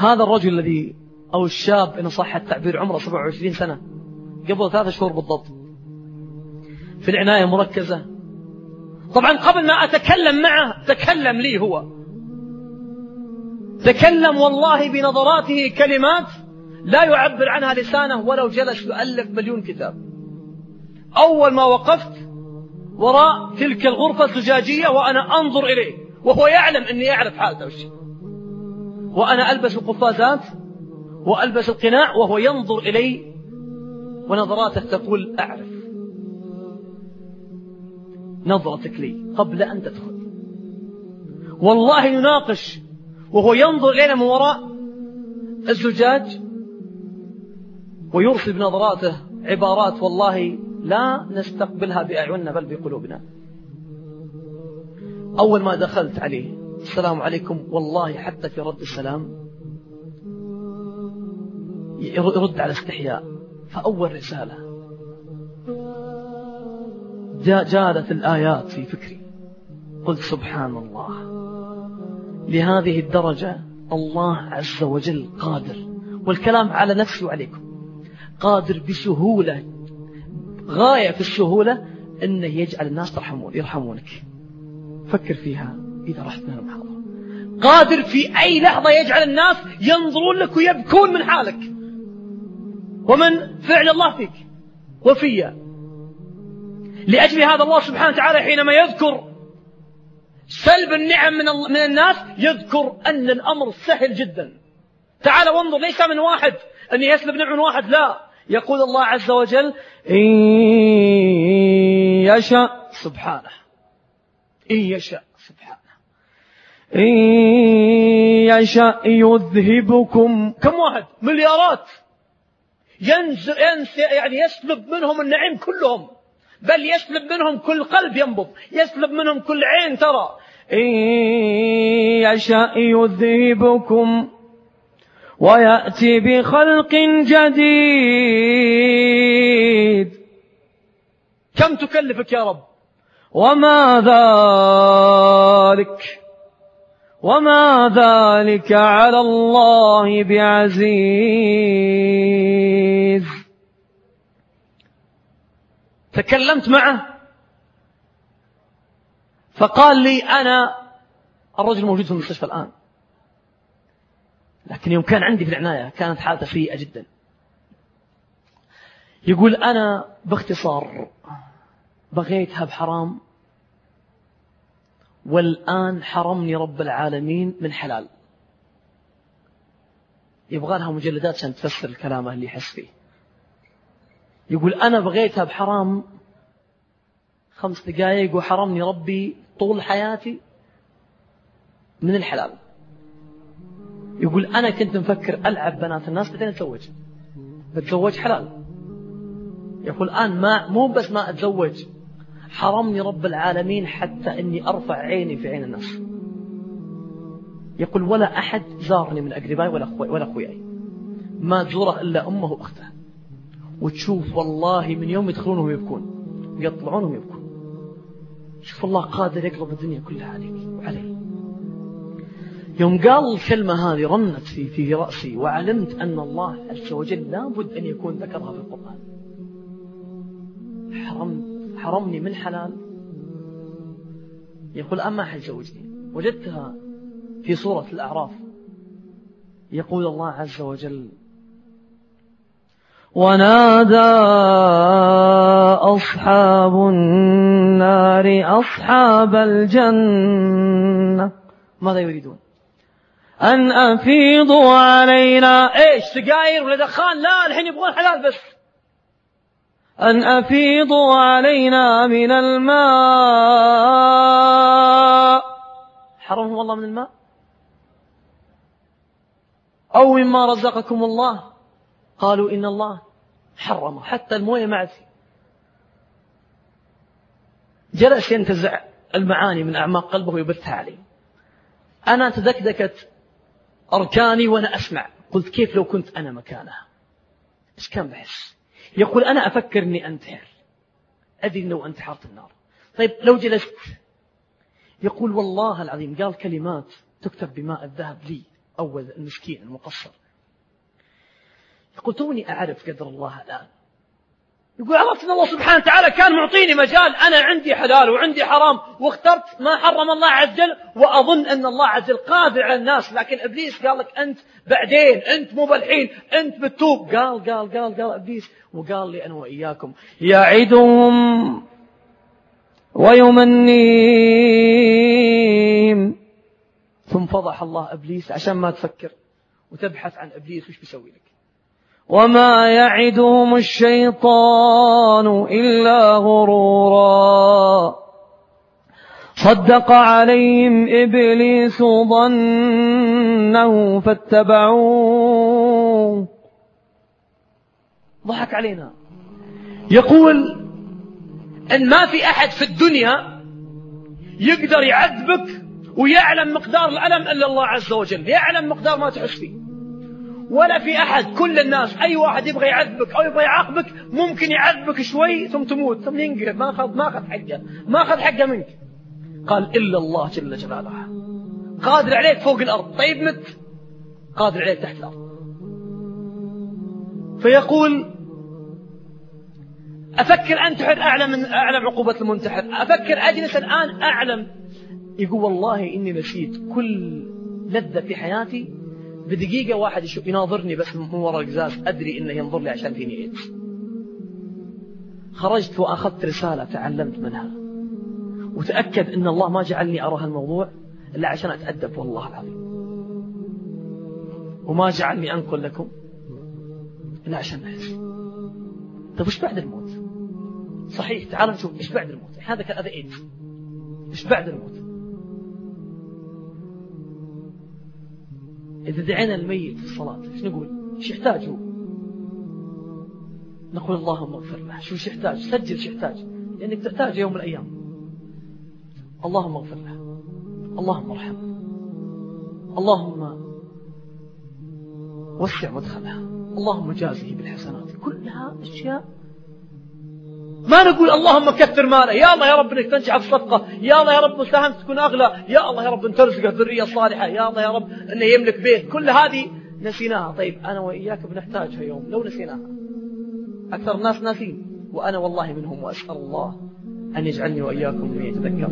هذا الرجل الذي أو الشاب إن صح التعبير عمره 27 سنة قبل ثلاثة شهور بالضبط. في العناية المركزة طبعا قبل ما أتكلم معه تكلم لي هو. تكلم والله بنظراته كلمات لا يعبر عنها لسانه ولو جلس يؤلف مليون كتاب. أول ما وقفت وراء تلك الغرفة الزجاجية وأنا أنظر إليه وهو يعلم أني أعرف حالته وش وأنا ألبس القفازات وألبس القناع وهو ينظر إلي ونظراته تقول أعرف. نظرتك لي قبل أن تدخل. والله يناقش وهو ينظر إلينا من وراء الزجاج ويرسل بنظراته عبارات والله لا نستقبلها بأعيننا بل بقلوبنا. أول ما دخلت عليه السلام عليكم. والله حتى في رد السلام يرد على استحياء. فأول رسالة جادت الآيات في فكري. قلت سبحان الله. لهذه الدرجة الله عز وجل قادر. والكلام على نفسي وعليكم. قادر بسهولة. غاية في السهولة أنه يجعل الناس ترحمون يرحمونك. فكر فيها. إذا رحت من المحاضرة قادر في أي لحظة يجعل الناس ينظرون لك ويبكون من حالك. ومن فعل الله فيك وفيا لأجل هذا الله سبحانه وتعالى حينما يذكر سلب النعم من, من الناس يذكر أن الأمر سهل جدا. تعال وانظر ليس من واحد. أن يسلب نعم من واحد لا. يقول الله عز وجل إن يشاء سبحانه. إن يشاء سبحانه. إن يشاء يذهبكم. كم واحد؟ مليارات. ينزل يعني يسلب منهم النعيم كلهم. بل يسلب منهم كل قلب ينبض. يسلب منهم كل عين ترى. إن يشاء يذهبكم ويأتي بخلق جديد. كم تكلفك يا رب؟ وما ذلك؟ وما ذلك على الله بعزيز. تكلمت معه؟ فقال لي أنا الرجل موجود في المستشفى الآن. لكن يوم كان عندي في العناية كانت حالته سيئة جدا. يقول أنا باختصار بغيتها بحرام والآن حرمني رب العالمين من حلال. يبغى لها مجلدات عشان تفسر الكلام اللي يحس فيه. يقول أنا بغيتها بحرام خمس دقائق وحرمني ربي طول حياتي من الحلال. يقول أنا كنت مفكر ألعب بنات الناس بعدين أتزوج. بتزوج حلال. يقول الآن ما مو بس ما أتزوج. حرمني رب العالمين حتى أني أرفع عيني في عين الناس. يقول ولا أحد زارني من أقربائي ولا أخوي ولا أخوياي. ما تزوره إلا أمه وأخته. وتشوف والله من يوم يدخلونهم يبكون. يطلعونهم يبكون. شوف الله قادر يقلب الدنيا كلها عليك وعلي. يوم قال الكلمة هذه رنت في في رأسي وعلمت أن الله عز وجل لابد أن يكون ذكرها في القرآن. حرمت. حرمني من حلال؟ يقول أما حيزوجني وجدتها في سورة الأعراف. يقول الله عز وجل ونادى أصحاب النار أصحاب الجنة. ماذا يريدون؟ أن أفيضوا علينا. إيش سجاير ولا دخان؟ لا الحين يبغون حلال بس. أن أفيضوا علينا من الماء. حرمهم الله من الماء؟ أو مما رزقكم الله. قالوا إن الله حرمه حتى الموية ما جلس ينتزع المعاني من أعماق قلبه ويبثها عليه. أنا تدكدكت أركاني وأنا أسمع. قلت كيف لو كنت أنا مكانها؟ إيش كان بحس؟ يقول أنا أفكر أني أنتحر. أدري لو أنتحرت النار. طيب لو جلست. يقول والله العظيم قال كلمات تكتب بماء الذهب لي أول المسكين المقصر. يقول توني أعرف قدر الله الآن يقول عرفت أن الله سبحانه وتعالى كان معطيني مجال أنا عندي حلال وعندي حرام واخترت ما حرم الله عز وجل وأظن أن الله عز وجل قادر على الناس لكن إبليس قال لك أنت بعدين أنت مو بالحين أنت بتتوب قال قال قال قال إبليس وقال لي أنا وإياكم يعدهم ويمنيهم. ثم فضح الله إبليس عشان ما تفكر وتبحث عن إبليس وش بيسوي لك. وما يعدهم الشيطان إلا غرورا. صدق عليهم إبليس ظنه فاتبعوه. ضحك علينا. يقول أن ما في أحد في الدنيا يقدر يعذبك ويعلم مقدار الألم إلا الله عز وجل. يعلم مقدار ما تحس فيه. ولا في أحد كل الناس أي واحد يبغى يعذبك أو يبغى يعاقبك ممكن يعذبك شوي ثم تموت ثم ينقلب ما أخذ ما أخذ حقه ما أخذ حقه منك. قال إلا الله جل جلاله. قادر عليك فوق الأرض. طيب مت؟ قادر عليك تحت الأرض. فيقول أفكر أنتحر أعلم من أعلم عقوبة المنتحر. أفكر أجلس الآن أعلم. يقول والله إني نسيت كل لذة في حياتي بدقيقة واحد يشوف يناظرني بس من وراء القزاز أدري إنه ينظر لي عشان فيني إيدز خرجت وأخذت رسالة تعلمت منها. وتأكد أن الله ما جعلني أرى هالموضوع إلا عشان أتأدب والله العظيم. وما جعلني أنقل لكم إلا عشان أحس طيب وش بعد الموت؟ صحيح تعال نشوف إيش بعد الموت؟ هذا كان هذا إيش بعد الموت؟ إذا دعينا الميت في الصلاة إيش نقول؟ إيش يحتاج هو؟ نقول اللهم اغفر له. شو إيش يحتاج؟ سجل إيش يحتاج؟ لأنك تحتاج يوم الأيام. اللهم اغفر له. اللهم ارحمه. اللهم وسع مدخله. اللهم جازه بالحسنات. كلها أشياء ما نقول اللهم كثر ماله. يا الله يا رب إنك تنجح في الصفقه يا الله يا رب مساهمت تكون أغلى. يا الله يا رب أن ترزقه الذريه الصالحه يا الله يا رب أنه يملك بيت. كل هذه نسيناها. طيب أنا وإياك بنحتاجها يوم. لو نسيناها. أكثر الناس ناسين. وأنا والله منهم. وأسأل الله أن يجعلني وإياكم من يتذكر